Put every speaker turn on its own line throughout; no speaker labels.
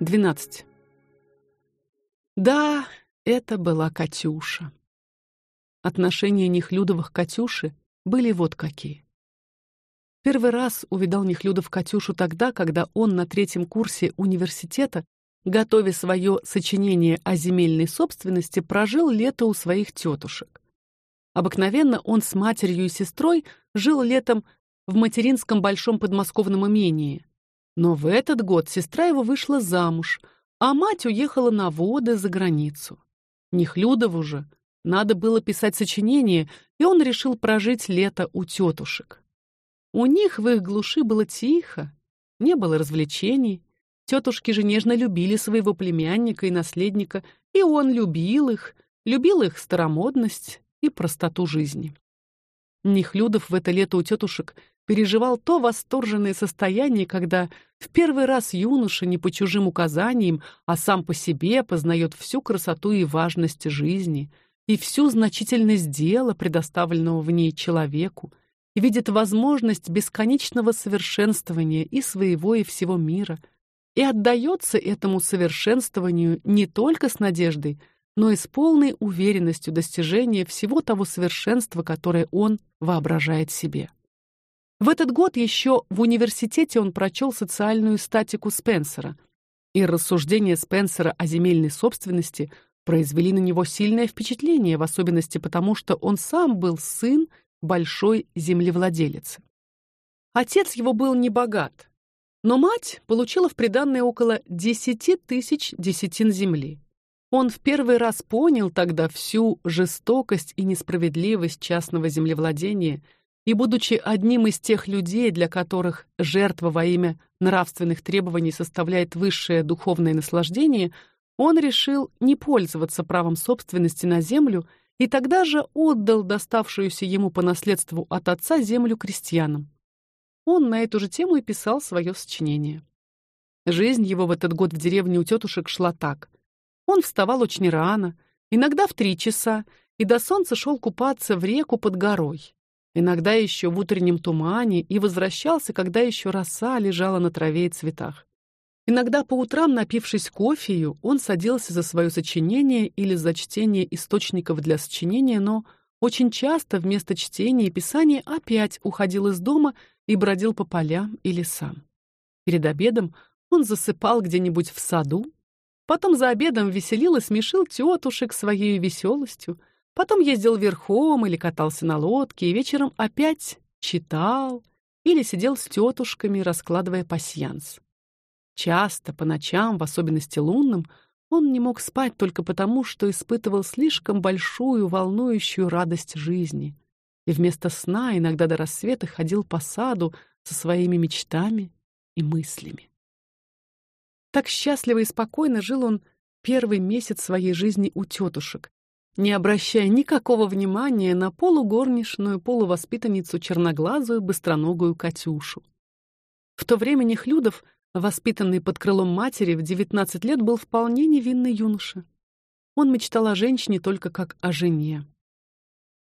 12. Да, это была Катюша. Отношения Нехлюдовых к Катюше были вот какие. Первый раз увидал Нехлюдов Катюшу тогда, когда он на третьем курсе университета, готовя свое сочинение о земельной собственности, прожил лето у своих тетушек. Обыкновенно он с матерью и сестрой жил летом в материнском большом подмосковном имении. Но в этот год сестра его вышла замуж, а мать уехала на воды за границу. Нехлюдову же надо было писать сочинение, и он решил прожить лето у тетушек. У них в их глуши было тихо, не было развлечений. Тетушки же нежно любили своего племянника и наследника, и он любил их, любил их старомодность и простоту жизни. Нехлюдов в это лето у тетушек переживал то восторженное состояние, когда в первый раз юноша не по чужим указаниям, а сам по себе познает всю красоту и важность жизни и всю значительность дела, предоставленного в ней человеку, и видит возможность бесконечного совершенствования и своего и всего мира, и отдается этому совершенствованию не только с надеждой, но и с полной уверенностью достижения всего того совершенства, которое он воображает себе. В этот год еще в университете он прочел социальную статику Спенсера, и рассуждения Спенсера о земельной собственности произвели на него сильное впечатление, в особенности потому, что он сам был сын большой землевладелицы. Отец его был не богат, но мать получила в приданое около десяти тысяч десятин земли. Он в первый раз понял тогда всю жестокость и несправедливость частного землевладения, и будучи одним из тех людей, для которых жертва во имя нравственных требований составляет высшее духовное наслаждение, он решил не пользоваться правом собственности на землю и тогда же отдал доставшуюся ему по наследству от отца землю крестьянам. Он на эту же тему и писал свое сочинение. Жизнь его в этот год в деревне у тетушек шла так: он вставал очень рано, иногда в три часа, и до солнца шел купаться в реку под горой. Иногда еще в утреннем тумане и возвращался, когда еще роса лежала на траве и цветах. Иногда по утрам, напившись кофею, он садился за свое сочинение или за чтение источников для сочинения, но очень часто вместо чтения и писания опять уходил из дома и бродил по полям и лесам. Перед обедом он засыпал где-нибудь в саду Потом за обедом веселил и смешил тетушек своей веселостью. Потом ездил верхом или катался на лодке, и вечером опять читал или сидел с тетушками, раскладывая пасьянс. Часто по ночам, в особенности лунным, он не мог спать только потому, что испытывал слишком большую волнующую радость жизни. И вместо сна иногда до рассвета ходил по саду со своими мечтами и мыслями. Так счастливо и спокойно жил он первый месяц своей жизни у тетушек, не обращая никакого внимания на полугорничную, полувоспитанницу черноглазую, быстроногую Катюшу. В то время Нехлюдов, воспитанный под крылом матери в 19 лет, был вполне невинный юноша. Он мечтал о женщине только как о жене.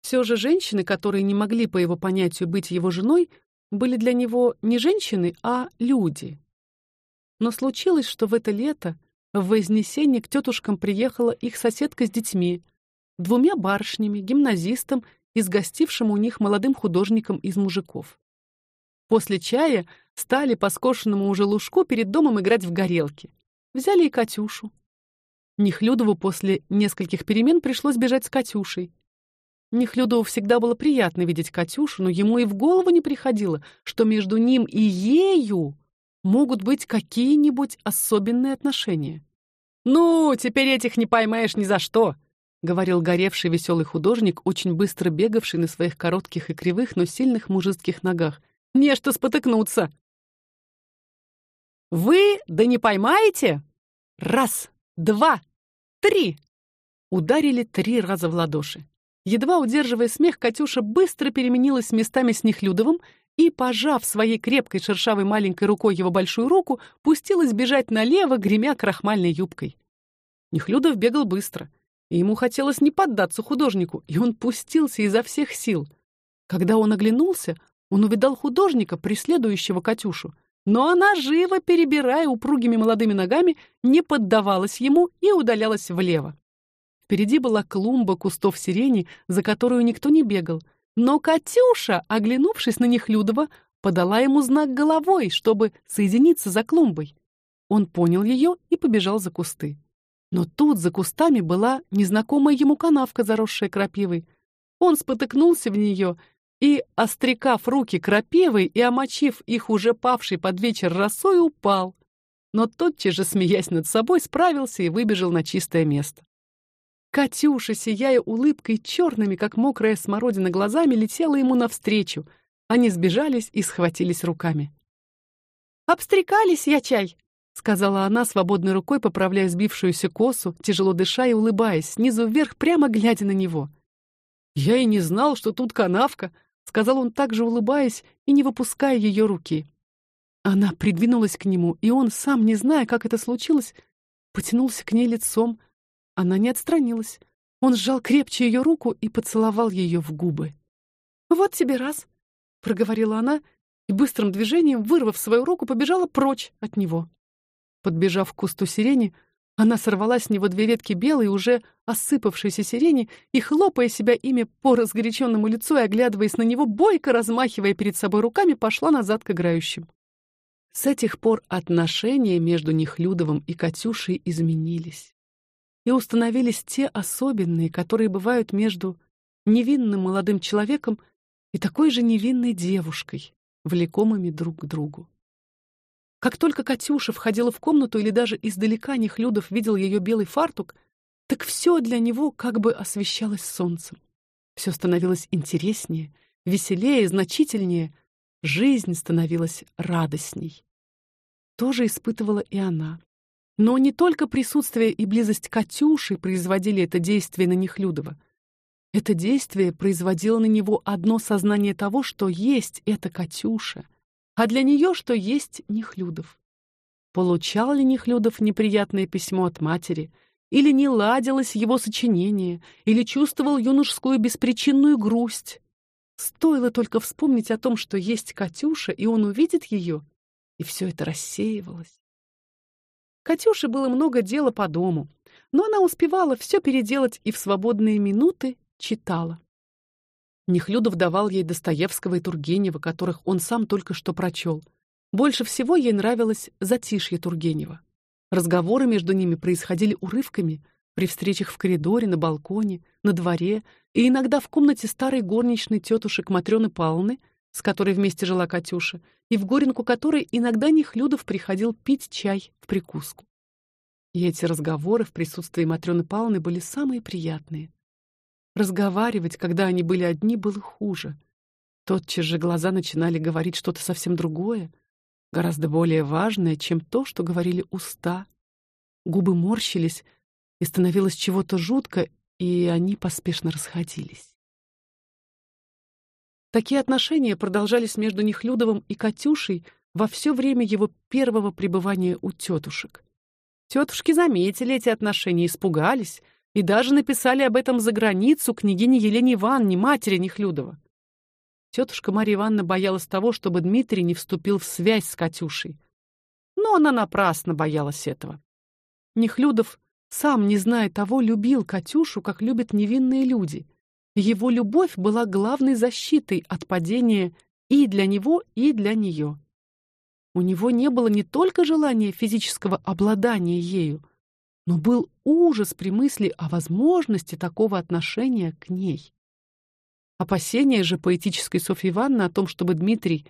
Все же женщины, которые не могли по его понятию быть его женой, были для него не женщины, а люди, но случилось, что в это лето в Вознесение к тетушкам приехала их соседка с детьми, двумя барышнями, гимназистом и с гостившим у них молодым художником из мужиков. После чая стали по скошенному уже лужку перед домом играть в горелки. Взяли и Катюшу. Нехлюдову после нескольких перемен пришлось бежать с Катюшей. Нехлюдову всегда было приятно видеть Катюшу, но ему и в голову не приходило, что между ним и ею могут быть какие-нибудь особенные отношения. Ну, теперь этих не поймаешь ни за что, говорил горевший веселый художник, очень быстро бегавший на своих коротких и кривых, но сильных мужицких ногах. Не что спотыкнуться. Вы да не поймаете? Раз, два, три. Ударили три раза в ладоши. Едва удерживая смех, Катюша быстро переменилась местами с Нехлюдовым и, пожав своей крепкой шершавой маленькой рукой его большую руку, пустилась бежать налево, гремя крахмальной юбкой. Нехлюдов бегал быстро, и ему хотелось не поддаться художнику, и он пустился изо всех сил. Когда он оглянулся, он увидал художника, преследующего Катюшу, Но она живо перебирая упругими молодыми ногами, не поддавалась ему и удалялась влево. Впереди была клумба кустов сирени, за которую никто не бегал. Но Катюша, оглянувшись на Нехлюдова, подала ему знак головой, чтобы соединиться за клумбой. Он понял ее и побежал за кусты. Но тут за кустами была незнакомая ему канавка, заросшая крапивой. Он спотыкнулся в нее и, острекав руки крапивой и омочив их уже павшей под вечер росой, упал. Но тотчас же, смеясь над собой, справился и выбежал на чистое место. Катюша, сияя улыбкой черными, как мокрая смородина, глазами, летела ему навстречу. Они сбежались и схватились руками. Обстрекались я чай, сказала она свободной рукой, поправляя сбившуюся косу, тяжело дыша и улыбаясь, снизу вверх, прямо глядя на него. Я и не знал, что тут канавка, сказал он также улыбаясь и не выпуская ее руки. Она придвинулась к нему, и он, сам не зная, как это случилось, потянулся к ней лицом, она не отстранилась. Он сжал крепче ее руку и поцеловал ее в губы. Вот тебе раз, проговорила она и быстрым движением, вырвав свою руку, побежала прочь от него. Подбежав к кусту сирени, она сорвала с него две ветки белой, уже осыпавшейся сирени, и хлопая себя ими по разгоряченному лицу и оглядываясь на него, бойко размахивая перед собой руками, пошла назад к играющим. С этих пор отношения между Нехлюдовым и Катюшей изменились и установились те особенные, которые бывают между невинным молодым человеком и такой же невинной девушкой, влекомыми друг к другу. Как только Катюша входила в комнату или даже издалека Нехлюдов видел ее белый фартук, так все для него как бы освещалось солнцем. Все становилось интереснее, веселее, значительнее, жизнь становилась радостней. Тоже испытывала и она. Но не только присутствие и близость Катюши производили это действие на Нехлюдова. Это действие производило на него одно сознание того, что есть эта Катюша, а для нее что есть Нехлюдов. Получал ли Нехлюдов неприятное письмо от матери, или не ладилось его сочинение, или чувствовал юношескую беспричинную грусть. Стоило только вспомнить о том, что есть Катюша, и он увидит ее, и все это рассеивалось. Катюше было много дела по дому, но она успевала все переделать и в свободные минуты читала. Нехлюдов давал ей Достоевского и Тургенева, которых он сам только что прочел. Больше всего ей нравилось затишье Тургенева. Разговоры между ними происходили урывками при встречах в коридоре, на балконе, на дворе и иногда в комнате старой горничной тетушек Матрёны Павловны, с которой вместе жила Катюша, и в горенку которой иногда Нехлюдов приходил пить чай в прикуску. И эти разговоры в присутствии Матрёны Павловны были самые приятные. Разговаривать, когда они были одни, было хуже. Тотчас же глаза начинали говорить что-то совсем другое, гораздо более важное, чем то, что говорили уста. Губы морщились, и становилось чего-то жутко, и они поспешно расходились. Такие отношения продолжались между Нехлюдовым и Катюшей во все время его первого пребывания у тетушек. Тетушки заметили эти отношения, испугались и даже написали об этом за границу княгине Елене Ивановне, матери Нехлюдова. Тетушка Марья Ивановна боялась того, чтобы Дмитрий не вступил в связь с Катюшей. Но она напрасно боялась этого. Нехлюдов, сам не зная того, любил Катюшу, как любят невинные люди — его любовь была главной защитой от падения и для него, и для нее. У него не было не только желания физического обладания ею, но был ужас при мысли о возможности такого отношения к ней. Опасения же поэтической Софьи Ивановны о том, чтобы Дмитрий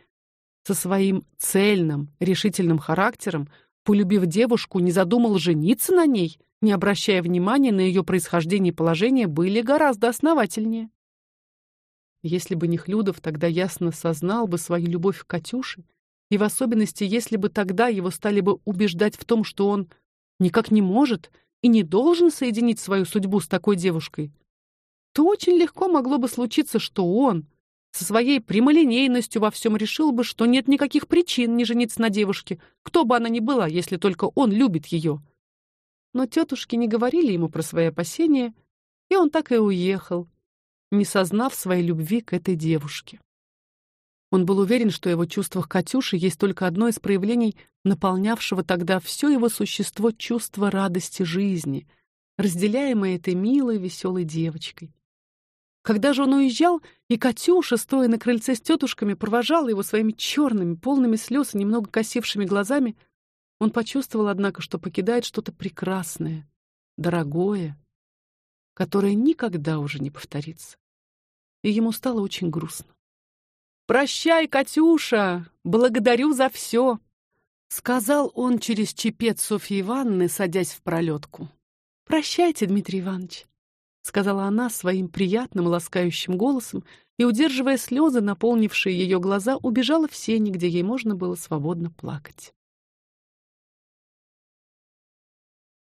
со своим цельным, решительным характером, полюбив девушку, не задумал жениться на ней, не обращая внимания на ее происхождение и положение, были гораздо основательнее. Если бы Нехлюдов тогда ясно сознал бы свою любовь к Катюше, и в особенности, если бы тогда его стали бы убеждать в том, что он никак не может и не должен соединить свою судьбу с такой девушкой, то очень легко могло бы случиться, что он со своей прямолинейностью во всем решил бы, что нет никаких причин не жениться на девушке, кто бы она ни была, если только он любит ее. Но тетушки не говорили ему про свои опасения, и он так и уехал, не сознав своей любви к этой девушке. Он был уверен, что его чувство к Катюше есть только одно из проявлений наполнявшего тогда все его существо чувства радости жизни, разделяемое этой милой, веселой девочкой. Когда же он уезжал, и Катюша, стоя на крыльце с тетушками, провожала его своими черными, полными слез и немного косившими глазами, он почувствовал, однако, что покидает что-то прекрасное, дорогое, которое никогда уже не повторится. И ему стало очень грустно. Прощай, Катюша, благодарю за все, сказал он через чепец Софьи Ивановны, садясь в пролетку. Прощайте, Дмитрий Иванович, сказала она своим приятным ласкающим голосом и, удерживая слезы, наполнившие ее глаза, убежала в сени, где ей можно было свободно плакать.